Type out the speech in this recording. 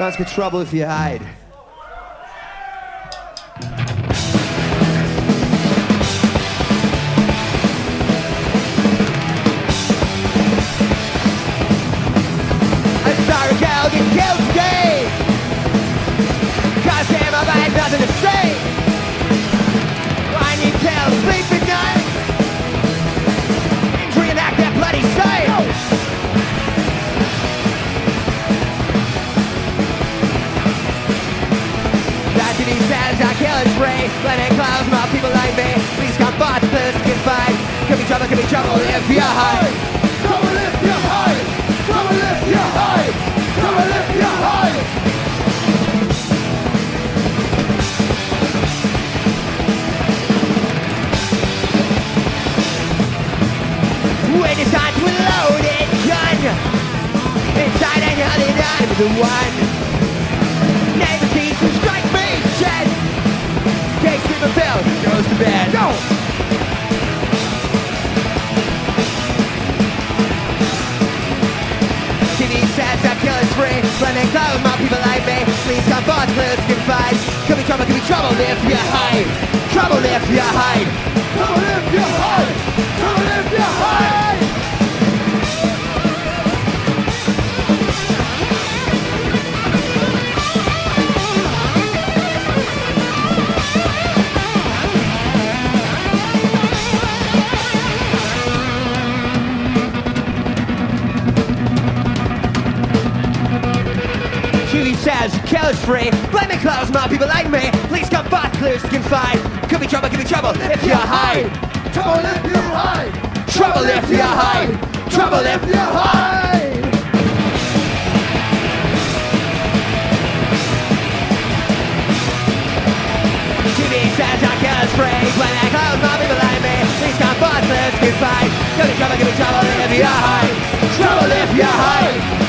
Sounds good trouble if you hide. Nothing to say. These says I kill and spray. Letting clouds, my people like me. Please come forth, this can fight. Could be trouble, could be trouble if you hide. Trouble if you hide! Trouble if you hide! Trouble if you hide! When it's time to load gun Inside the one Never seems free Blending clothes, my people like me. Please come forth, let's get fight Could be trouble, could be trouble if you hide Trouble if you hide says, kill is free. Blaming clothes, my people like me. Please come forth, clues can find. Could be trouble, could be trouble if you hide. Trouble if you hide! Trouble if you hide. Trouble if you hide. Julie says, is free. Blaming clothes, my people like me. Please come forth, clues can. Could be trouble, could be trouble if you hide.